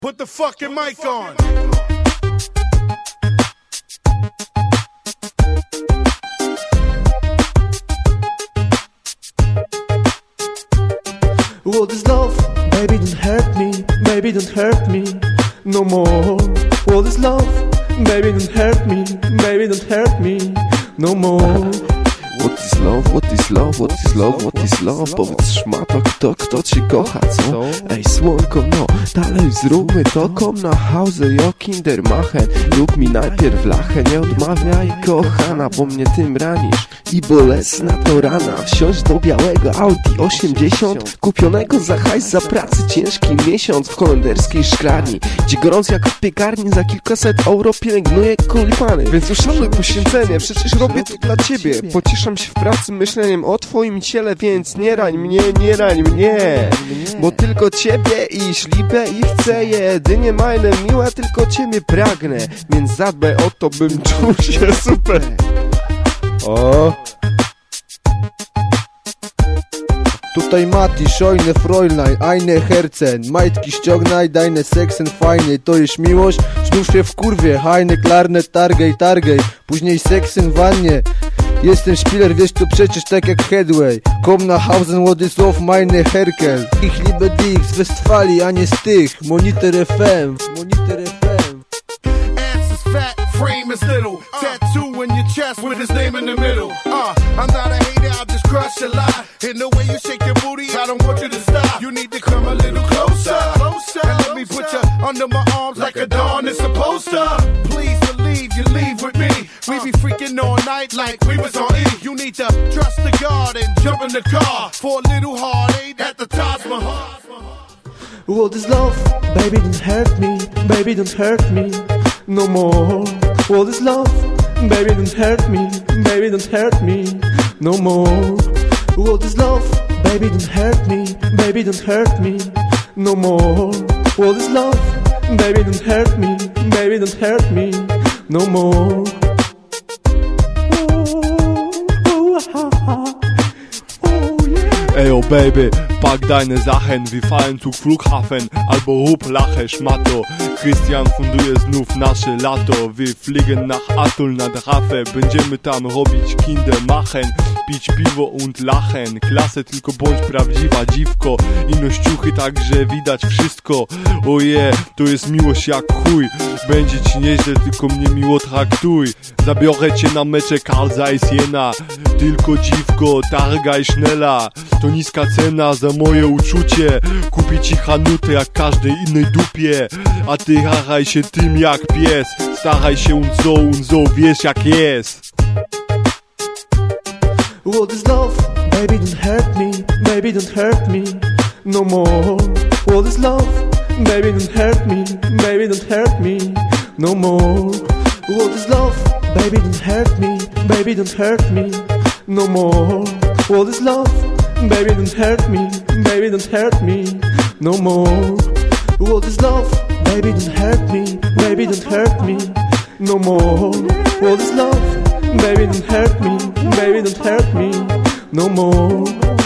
Put the fucking mic on. What is love? Baby, don't hurt me. Baby, don't hurt me no more. What is love? Baby, don't hurt me. Baby, don't hurt me no more. What is love, what is love, what is love, what is love? Powiedz szmato, kto, kto cię kocha, co? Ej słonko, no, dalej zróbmy to Kom na Hause, jo Kindermachen. Rób mi najpierw lachę, nie odmawiaj kochana Bo mnie tym ranisz i bolesna to rana. Wsiąść do białego Audi 80 Kupionego za hajs za pracy ciężki miesiąc W holenderskiej szklarni Gdzie gorąco jak w piekarni za kilkaset euro pielęgnuje kulipany Więc uszanuj poświęcenie, przecież robię to dla ciebie. Pocieszam się w pracy myśleniem o twoim ciele Więc nie rań mnie, nie rań mnie. Bo tylko ciebie i ślipę i chcę Jedynie majne miła, tylko ciebie pragnę. Więc zadbaj o to, bym czuł się super O! Tutaj Mati, Schojne, Fräulein, eine Herzen Majtki ściągnaj, dajne seksen fajnie To jest miłość, znów się w kurwie. Hajne, klarne, targej, targej. Później seksen wannie. Jestem szpiler, wiesz to przecież tak jak Headway. Kom na Hausen, Władysław, meine Herkel. Ich liebe dich z Westfalii, a nie z tych Monitor FM, Monitor FM Ass is fat, frame is little. Tattoo with his name in the middle. Uh, I'm not a hater, I'll just crush a lie. In the way you shake your booty, I don't want you to stop. You need to come a little closer. Closer. And let me put you under my arms like a dawn is supposed to. Please believe you leave with me. We be freaking all night like we was on E. You need to trust the God and jump in the car for a little heartache at the Taj Mahal. What is love? Baby, don't hurt me. Baby, don't hurt me no more. What is love? Baby, don't hurt me. Baby, don't hurt me no more. What is love? Baby, don't hurt me. Baby, don't hurt me no more. What is love? Baby, don't hurt me. Baby, don't hurt me no more. Oh, ah, ah. Oh. Ejo baby, pack deine Sachen, wir fahren zu Flughafen. Albo rób lachę, szmato Christian funduje znów nasze lato. Wir fliegen nach Atoll nad Rafę. Będziemy tam robić Kindermachen Pić piwo und lachen. Klasę tylko bądź prawdziwa dziwko. Ino ściuchy także widać wszystko. Oje, to jest miłość jak chuj. Będzie ci nieźle, tylko mnie miło traktuj. Zabiorę cię na mecze Karl Zeiss Jena Tylko dziwko, targaj schnella To niska cena za moje uczucie Kupię ci hanutę jak każdej innej dupie A ty haraj się tym jak pies Staraj się unzo, unzo, wiesz jak jest What is love? Baby, don't hurt me. Baby, don't hurt me no more. What is love? Baby, don't hurt me. Baby, don't hurt me no more. What is love? Baby, don't hurt me. Baby, don't hurt me no more. What is love? Baby, don't hurt me. Baby, don't hurt me no more. What is love? Baby, don't hurt me. Baby, don't hurt me no more. What is love? Baby, don't hurt me. Baby, don't hurt me no more.